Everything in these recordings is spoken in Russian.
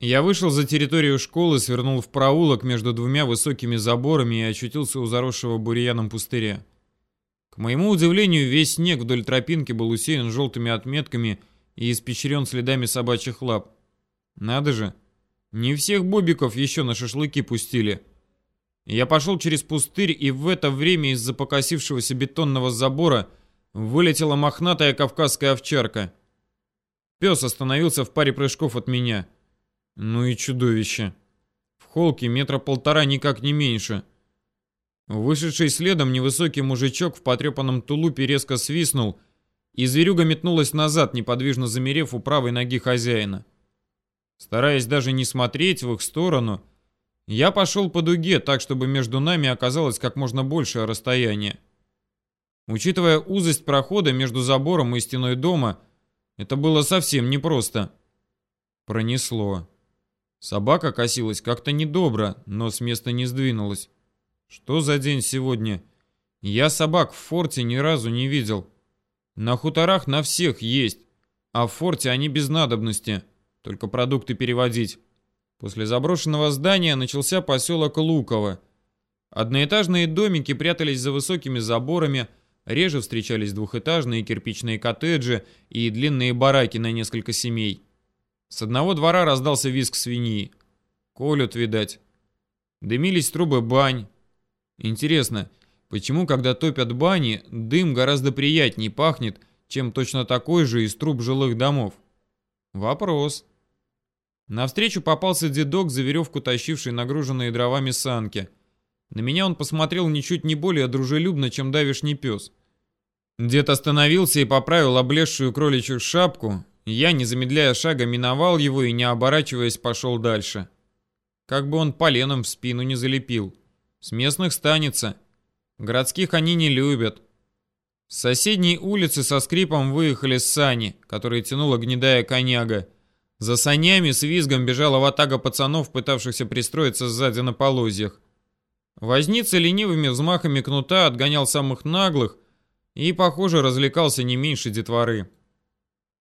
Я вышел за территорию школы, свернул в проулок между двумя высокими заборами и очутился у заросшего бурьяном пустыря. К моему удивлению, весь снег вдоль тропинки был усеян желтыми отметками и испещрен следами собачьих лап. Надо же, не всех бобиков еще на шашлыки пустили. Я пошел через пустырь, и в это время из-за покосившегося бетонного забора вылетела мохнатая кавказская овчарка. Пес остановился в паре прыжков от меня. Ну и чудовище. В холке метра полтора никак не меньше. Вышедший следом невысокий мужичок в потрепанном тулупе резко свистнул, и зверюга метнулась назад, неподвижно замерев у правой ноги хозяина. Стараясь даже не смотреть в их сторону, я пошел по дуге, так чтобы между нами оказалось как можно большее расстояние. Учитывая узость прохода между забором и стеной дома, это было совсем непросто. Пронесло. Собака косилась как-то недобро, но с места не сдвинулась. Что за день сегодня? Я собак в форте ни разу не видел. На хуторах на всех есть, а в форте они без надобности, только продукты переводить. После заброшенного здания начался поселок Луково. Одноэтажные домики прятались за высокими заборами, реже встречались двухэтажные кирпичные коттеджи и длинные бараки на несколько семей. С одного двора раздался визг свиньи. Колют, видать. Дымились трубы бань. Интересно, почему, когда топят бани, дым гораздо приятнее пахнет, чем точно такой же из труб жилых домов? Вопрос. Навстречу попался дедок за веревку, тащивший нагруженные дровами санки. На меня он посмотрел ничуть не более дружелюбно, чем давишний пес. Дед остановился и поправил облезшую кроличью шапку. Я, не замедляя шага, миновал его и, не оборачиваясь, пошел дальше. Как бы он поленом в спину не залепил. С местных станется. Городских они не любят. С соседней улицы со скрипом выехали сани, которые тянула гнедая коняга. За санями с визгом бежала ватага пацанов, пытавшихся пристроиться сзади на полозьях. Возница ленивыми взмахами кнута отгонял самых наглых и, похоже, развлекался не меньше детворы.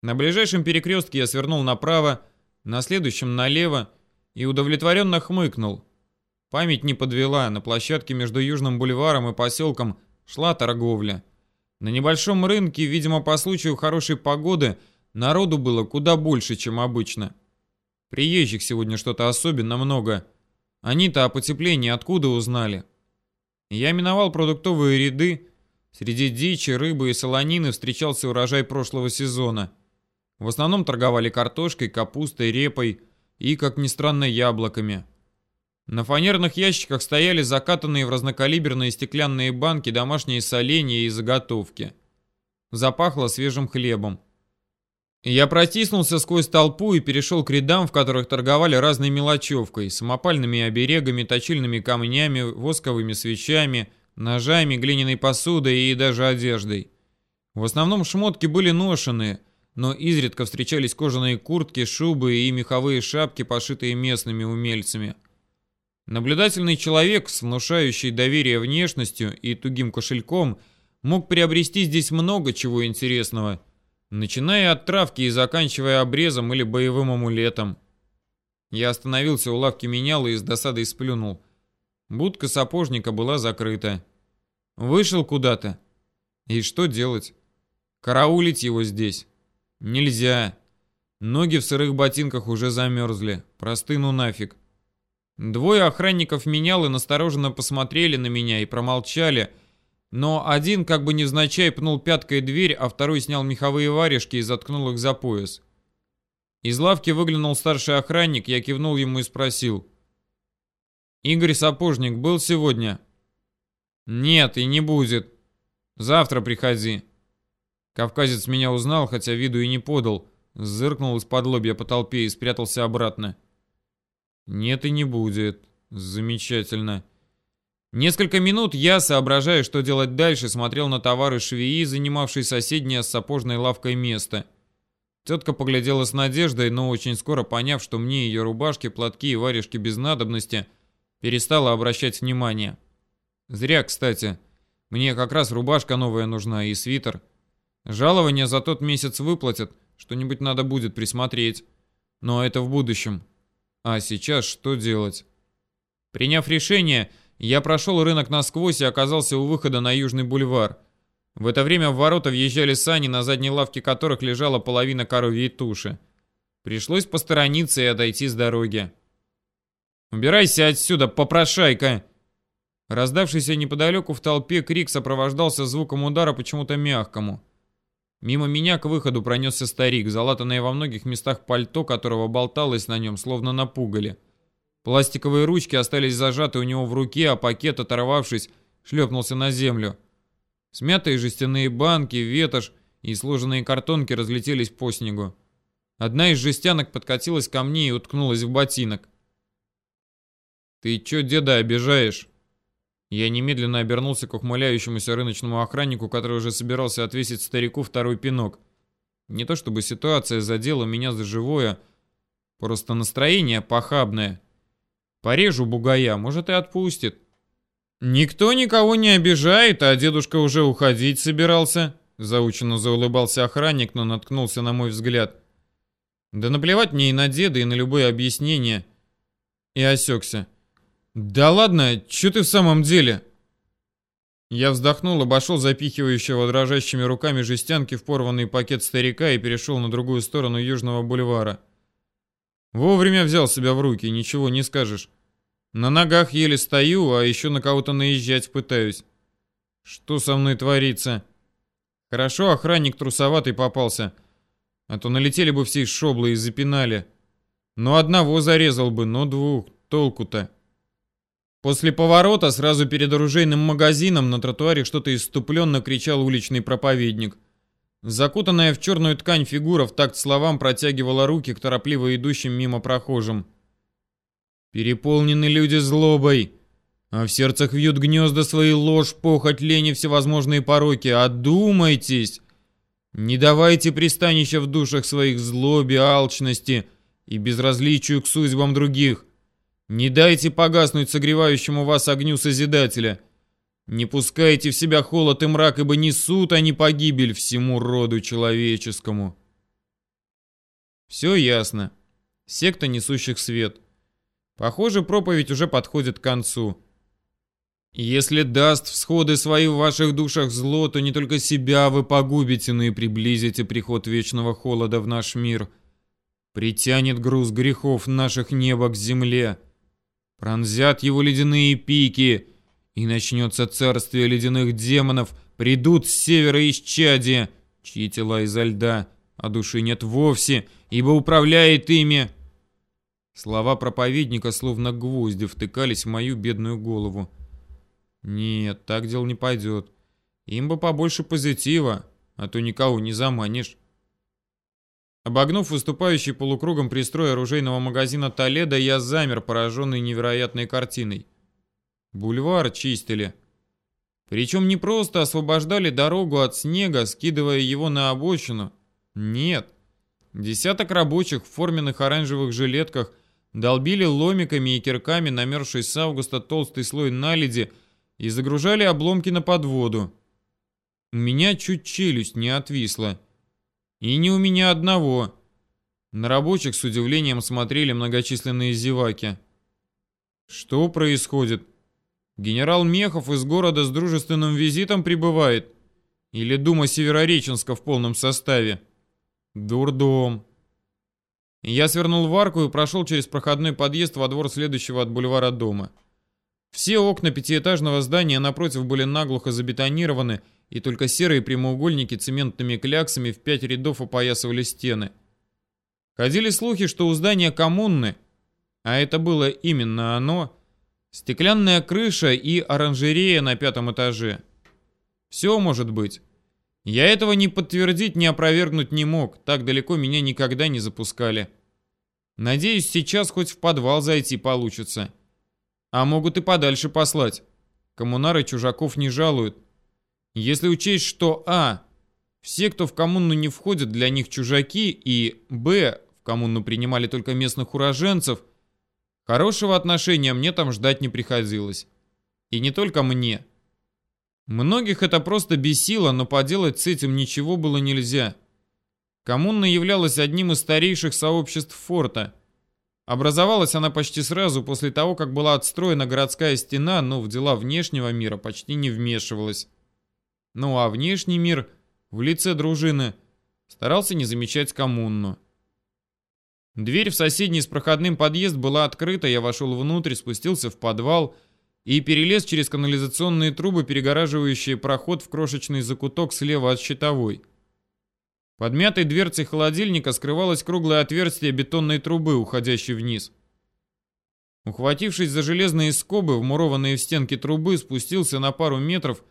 На ближайшем перекрестке я свернул направо, на следующем налево и удовлетворенно хмыкнул. Память не подвела, на площадке между Южным бульваром и поселком шла торговля. На небольшом рынке, видимо, по случаю хорошей погоды, народу было куда больше, чем обычно. Приезжих сегодня что-то особенно много. Они-то о потеплении откуда узнали? Я миновал продуктовые ряды. Среди дичи, рыбы и солонины встречался урожай прошлого сезона – в основном торговали картошкой, капустой, репой и, как ни странно, яблоками. На фанерных ящиках стояли закатанные в разнокалиберные стеклянные банки домашние соленья и заготовки. Запахло свежим хлебом. Я протиснулся сквозь толпу и перешел к рядам, в которых торговали разной мелочевкой, самопальными оберегами, точильными камнями, восковыми свечами, ножами, глиняной посудой и даже одеждой. В основном шмотки были ношеные – но изредка встречались кожаные куртки, шубы и меховые шапки, пошитые местными умельцами. Наблюдательный человек с внушающей доверие внешностью и тугим кошельком мог приобрести здесь много чего интересного, начиная от травки и заканчивая обрезом или боевым амулетом. Я остановился у лавки меняла и с досадой сплюнул. Будка сапожника была закрыта. Вышел куда-то. И что делать? Караулить его здесь. Нельзя. Ноги в сырых ботинках уже замерзли. Простыну нафиг. Двое охранников менял и настороженно посмотрели на меня и промолчали, но один как бы невзначай пнул пяткой дверь, а второй снял меховые варежки и заткнул их за пояс. Из лавки выглянул старший охранник, я кивнул ему и спросил. «Игорь Сапожник был сегодня?» «Нет, и не будет. Завтра приходи». Кавказец меня узнал, хотя виду и не подал. Зыркнул из-под лобья по толпе и спрятался обратно. Нет и не будет. Замечательно. Несколько минут я, соображая, что делать дальше, смотрел на товары швеи, занимавшей соседнее с сапожной лавкой место. Тетка поглядела с надеждой, но очень скоро поняв, что мне ее рубашки, платки и варежки без надобности, перестала обращать внимание. Зря, кстати. Мне как раз рубашка новая нужна и свитер. Жалование за тот месяц выплатят, что-нибудь надо будет присмотреть. Но это в будущем. А сейчас что делать? Приняв решение, я прошел рынок насквозь и оказался у выхода на Южный бульвар. В это время в ворота въезжали сани, на задней лавке которых лежала половина коровьей туши. Пришлось посторониться и отойти с дороги. «Убирайся отсюда, попрошайка!» Раздавшийся неподалеку в толпе крик сопровождался звуком удара почему-то мягкому. Мимо меня к выходу пронесся старик, залатанное во многих местах пальто, которого болталось на нем, словно на пугале. Пластиковые ручки остались зажаты у него в руке, а пакет, оторвавшись, шлепнулся на землю. Смятые жестяные банки, ветошь и сложенные картонки разлетелись по снегу. Одна из жестянок подкатилась ко мне и уткнулась в ботинок. «Ты чё деда обижаешь?» Я немедленно обернулся к ухмыляющемуся рыночному охраннику, который уже собирался отвесить старику второй пинок. Не то чтобы ситуация задела меня за живое, просто настроение похабное. Порежу бугая, может и отпустит. Никто никого не обижает, а дедушка уже уходить собирался. Заученно заулыбался охранник, но наткнулся на мой взгляд. Да наплевать мне и на деда, и на любое объяснение. И осекся. «Да ладно, что ты в самом деле?» Я вздохнул, обошел запихивающего дрожащими руками жестянки в порванный пакет старика и перешел на другую сторону Южного бульвара. Вовремя взял себя в руки, ничего не скажешь. На ногах еле стою, а еще на кого-то наезжать пытаюсь. Что со мной творится? Хорошо, охранник трусоватый попался. А то налетели бы всей шоблы и запинали. Но одного зарезал бы, но двух. Толку-то. После поворота, сразу перед оружейным магазином, на тротуаре что-то иступленно кричал уличный проповедник. Закутанная в черную ткань фигура в такт словам протягивала руки к торопливо идущим мимо прохожим. Переполнены люди злобой, а в сердцах вьют гнезда свои ложь, похоть, лень и всевозможные пороки. Одумайтесь! Не давайте пристанища в душах своих злобе, алчности и безразличию к судьбам других. Не дайте погаснуть согревающему вас огню Созидателя. Не пускайте в себя холод и мрак, ибо несут они погибель всему роду человеческому. Все ясно. Секта несущих свет. Похоже, проповедь уже подходит к концу. Если даст всходы свои в ваших душах зло, то не только себя вы погубите, но и приблизите приход вечного холода в наш мир. Притянет груз грехов наших неба к земле. Пронзят его ледяные пики, и начнется царствие ледяных демонов, придут с севера из чади, чьи тела изо льда, а души нет вовсе, ибо управляет ими. Слова проповедника словно гвозди втыкались в мою бедную голову. Нет, так дел не пойдет. Им бы побольше позитива, а то никого не заманишь. Обогнув выступающий полукругом пристрой оружейного магазина Толедо, я замер, пораженный невероятной картиной. Бульвар чистили. Причем не просто освобождали дорогу от снега, скидывая его на обочину. Нет. Десяток рабочих в форменных оранжевых жилетках долбили ломиками и кирками намерзший с августа толстый слой наледи и загружали обломки на подводу. У меня чуть челюсть не отвисла. И не у меня одного. На рабочих с удивлением смотрели многочисленные зеваки. Что происходит? Генерал Мехов из города с дружественным визитом прибывает? Или Дума Северореченска в полном составе? Дурдом. Я свернул в арку и прошел через проходной подъезд во двор следующего от бульвара дома. Все окна пятиэтажного здания напротив были наглухо забетонированы и только серые прямоугольники цементными кляксами в пять рядов опоясывали стены. Ходили слухи, что у здания коммуны, а это было именно оно, стеклянная крыша и оранжерея на пятом этаже. Все может быть. Я этого ни подтвердить, ни опровергнуть не мог, так далеко меня никогда не запускали. Надеюсь, сейчас хоть в подвал зайти получится. А могут и подальше послать. Коммунары чужаков не жалуют. Если учесть, что а. Все, кто в коммуну не входят, для них чужаки, и б. В коммуну принимали только местных уроженцев, хорошего отношения мне там ждать не приходилось. И не только мне. Многих это просто бесило, но поделать с этим ничего было нельзя. Коммуна являлась одним из старейших сообществ форта. Образовалась она почти сразу после того, как была отстроена городская стена, но в дела внешнего мира почти не вмешивалась. Ну а внешний мир в лице дружины старался не замечать коммуну. Дверь в соседний с проходным подъезд была открыта, я вошел внутрь, спустился в подвал и перелез через канализационные трубы, перегораживающие проход в крошечный закуток слева от щитовой. Под мятой дверцей холодильника скрывалось круглое отверстие бетонной трубы, уходящей вниз. Ухватившись за железные скобы, вмурованные в стенки трубы, спустился на пару метров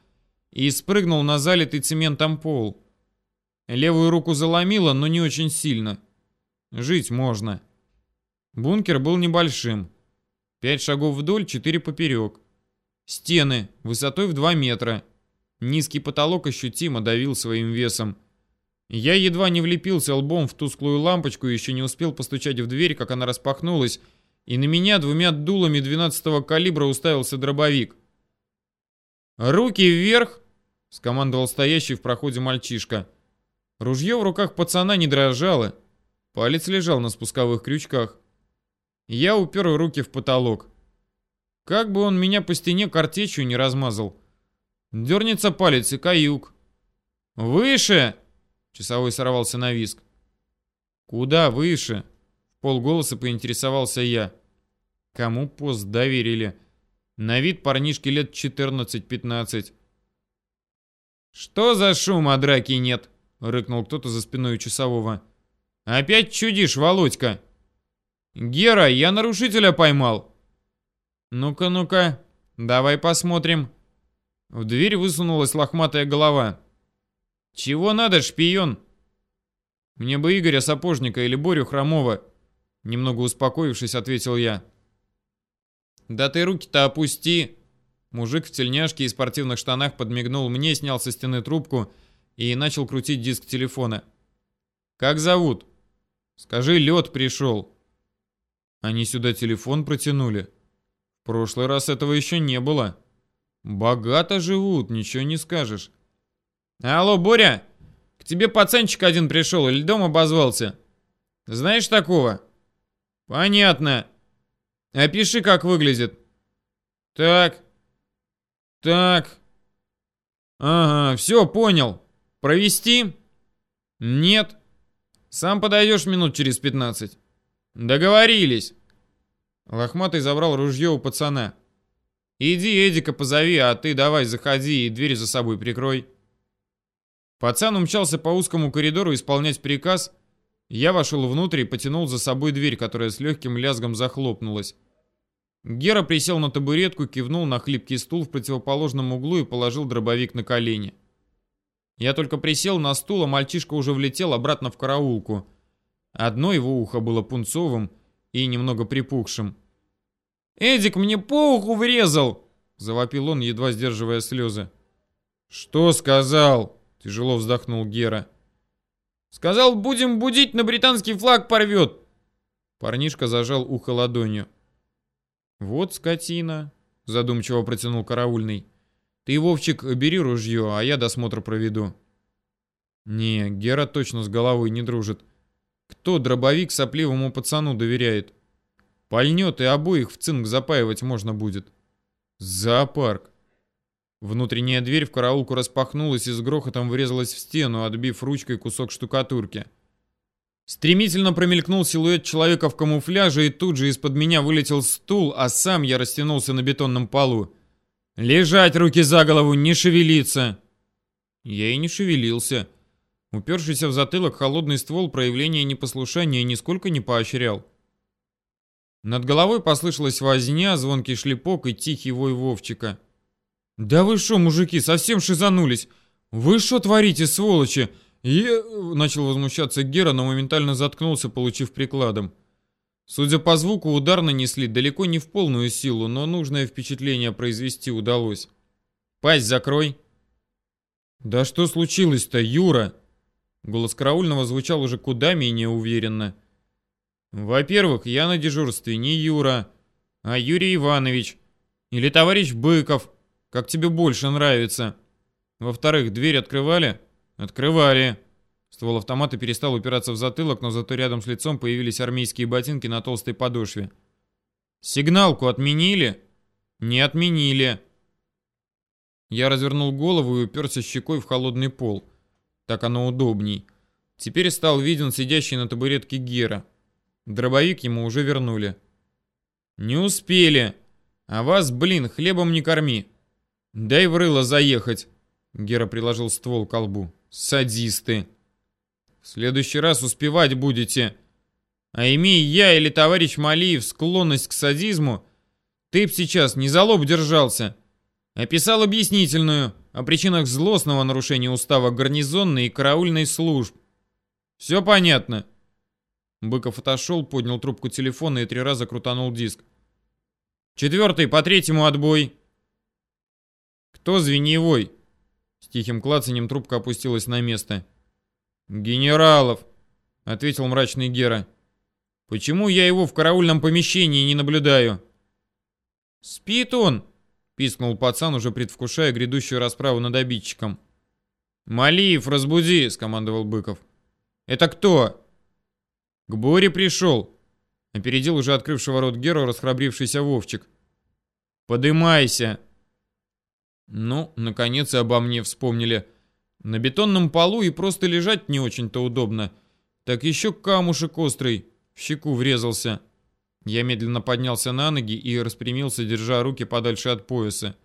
и спрыгнул на залитый цементом пол. Левую руку заломило, но не очень сильно. Жить можно. Бункер был небольшим. Пять шагов вдоль, четыре поперек. Стены высотой в два метра. Низкий потолок ощутимо давил своим весом. Я едва не влепился лбом в тусклую лампочку и еще не успел постучать в дверь, как она распахнулась, и на меня двумя дулами 12-го калибра уставился дробовик. «Руки вверх!» — скомандовал стоящий в проходе мальчишка. Ружье в руках пацана не дрожало. Палец лежал на спусковых крючках. Я упер руки в потолок. Как бы он меня по стене картечью не размазал. Дернется палец и каюк. «Выше!» Часовой сорвался на виск. «Куда выше?» В полголоса поинтересовался я. Кому пост доверили? На вид парнишки лет 14-15. «Что за шум, а драки нет?» — рыкнул кто-то за спиной часового. «Опять чудишь, Володька!» «Гера, я нарушителя поймал!» «Ну-ка, ну-ка, давай посмотрим!» В дверь высунулась лохматая голова. «Чего надо, шпион?» «Мне бы Игоря Сапожника или Борю Хромова», немного успокоившись, ответил я. «Да ты руки-то опусти!» Мужик в тельняшке и спортивных штанах подмигнул мне, снял со стены трубку и начал крутить диск телефона. «Как зовут?» «Скажи, лед пришел». Они сюда телефон протянули. В прошлый раз этого еще не было. Богато живут, ничего не скажешь. Алло, Боря, к тебе пацанчик один пришел или дом обозвался? Знаешь такого? Понятно. Опиши, как выглядит. Так. Так. Ага, все, понял. Провести? Нет. Сам подойдешь минут через 15. Договорились. Лохматый забрал ружье у пацана. Иди Эдика позови, а ты давай заходи и дверь за собой прикрой. Пацан умчался по узкому коридору исполнять приказ. Я вошел внутрь и потянул за собой дверь, которая с легким лязгом захлопнулась. Гера присел на табуретку, кивнул на хлипкий стул в противоположном углу и положил дробовик на колени. Я только присел на стул, а мальчишка уже влетел обратно в караулку. Одно его ухо было пунцовым и немного припухшим. «Эдик мне по уху врезал!» — завопил он, едва сдерживая слезы. «Что сказал?» Тяжело вздохнул Гера. Сказал, будем будить, на британский флаг порвет. Парнишка зажал ухо ладонью. Вот скотина, задумчиво протянул караульный. Ты, Вовчик, бери ружье, а я досмотр проведу. Не, Гера точно с головой не дружит. Кто дробовик сопливому пацану доверяет? Пальнет и обоих в цинк запаивать можно будет. Зоопарк. Внутренняя дверь в караулку распахнулась и с грохотом врезалась в стену, отбив ручкой кусок штукатурки. Стремительно промелькнул силуэт человека в камуфляже, и тут же из-под меня вылетел стул, а сам я растянулся на бетонном полу. «Лежать, руки за голову, не шевелиться!» Я и не шевелился. Упершийся в затылок холодный ствол проявления непослушания нисколько не поощрял. Над головой послышалась возня, звонкий шлепок и тихий вой Вовчика. «Да вы что, мужики, совсем шизанулись? Вы что творите, сволочи?» Я... Начал возмущаться Гера, но моментально заткнулся, получив прикладом. Судя по звуку, удар нанесли далеко не в полную силу, но нужное впечатление произвести удалось. «Пасть закрой!» «Да что случилось-то, Юра?» Голос караульного звучал уже куда менее уверенно. «Во-первых, я на дежурстве не Юра, а Юрий Иванович. Или товарищ Быков, как тебе больше нравится? Во-вторых, дверь открывали? Открывали. Ствол автомата перестал упираться в затылок, но зато рядом с лицом появились армейские ботинки на толстой подошве. «Сигналку отменили?» «Не отменили». Я развернул голову и уперся щекой в холодный пол. Так оно удобней. Теперь стал виден сидящий на табуретке Гера. Дробовик ему уже вернули. «Не успели. А вас, блин, хлебом не корми. Дай в рыло заехать». Гера приложил ствол к колбу. «Садисты». В следующий раз успевать будете. А имея я или товарищ Малиев склонность к садизму, ты б сейчас не за лоб держался. Описал объяснительную о причинах злостного нарушения устава гарнизонной и караульной служб. Все понятно. Быков отошел, поднял трубку телефона и три раза крутанул диск. Четвертый по третьему отбой. Кто звеньевой? С тихим клацанием трубка опустилась на место. «Генералов», — ответил мрачный Гера. «Почему я его в караульном помещении не наблюдаю?» «Спит он», — пискнул пацан, уже предвкушая грядущую расправу над обидчиком. «Малиев, разбуди», — скомандовал Быков. «Это кто?» «К Боре пришел», — опередил уже открывшего рот Геру расхрабрившийся Вовчик. «Подымайся!» Ну, наконец и обо мне вспомнили. На бетонном полу и просто лежать не очень-то удобно. Так еще камушек острый в щеку врезался. Я медленно поднялся на ноги и распрямился, держа руки подальше от пояса.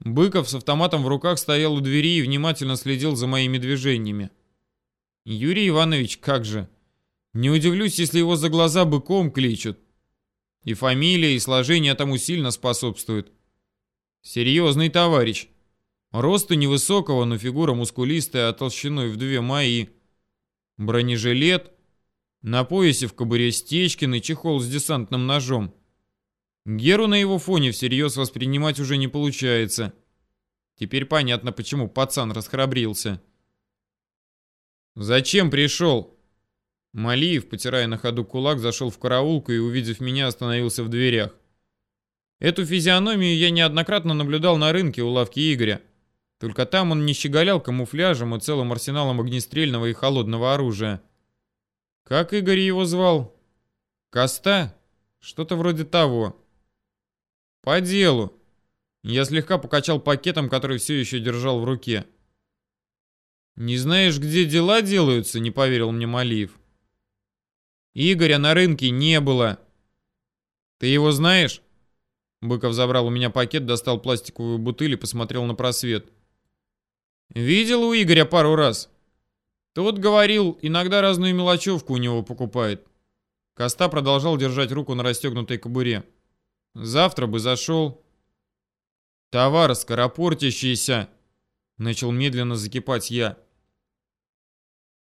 Быков с автоматом в руках стоял у двери и внимательно следил за моими движениями. Юрий Иванович, как же. Не удивлюсь, если его за глаза быком кличут. И фамилия, и сложение тому сильно способствуют. Серьезный товарищ. Росту невысокого, но фигура мускулистая, а толщиной в две мои. Бронежилет. На поясе в кобуре Стечкин и чехол с десантным ножом. Геру на его фоне всерьез воспринимать уже не получается. Теперь понятно, почему пацан расхрабрился. «Зачем пришел?» Малиев, потирая на ходу кулак, зашел в караулку и, увидев меня, остановился в дверях. Эту физиономию я неоднократно наблюдал на рынке у лавки Игоря. Только там он не щеголял камуфляжем и целым арсеналом огнестрельного и холодного оружия. Как Игорь его звал? Коста? Что-то вроде того. По делу. Я слегка покачал пакетом, который все еще держал в руке. «Не знаешь, где дела делаются?» — не поверил мне Малиев. «Игоря на рынке не было». «Ты его знаешь?» Быков забрал у меня пакет, достал пластиковую бутыль и посмотрел на просвет. Видел у Игоря пару раз. Тот говорил, иногда разную мелочевку у него покупает. Коста продолжал держать руку на расстегнутой кобуре. Завтра бы зашел. Товар скоропортящийся. Начал медленно закипать я.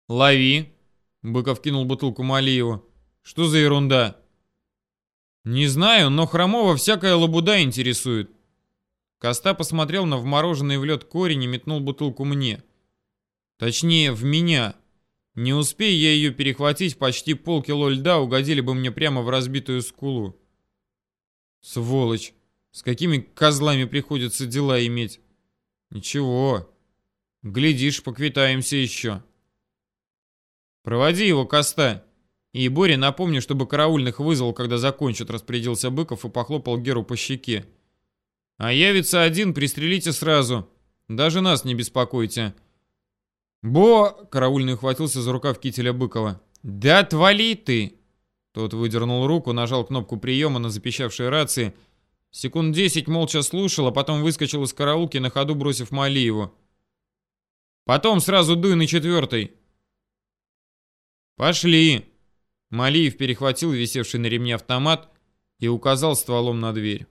Лови. Быков кинул бутылку Малиеву. Что за ерунда? Не знаю, но Хромова всякая лабуда интересует. Коста посмотрел на вмороженный в лед корень и метнул бутылку мне. Точнее, в меня. Не успей я ее перехватить, почти полкило льда угодили бы мне прямо в разбитую скулу. Сволочь. С какими козлами приходится дела иметь? Ничего. Глядишь, поквитаемся еще. Проводи его, Коста. И Боря напомни, чтобы караульных вызвал, когда закончат, распорядился Быков и похлопал Геру по щеке. А явится один, пристрелите сразу. Даже нас не беспокойте. Бо... Караульный ухватился за рукав кителя Быкова. Да отвали ты! Тот выдернул руку, нажал кнопку приема на запищавшей рации. Секунд десять молча слушал, а потом выскочил из караулки, на ходу бросив Малиеву. Потом сразу дуй на четвертый. Пошли. Малиев перехватил висевший на ремне автомат и указал стволом на дверь.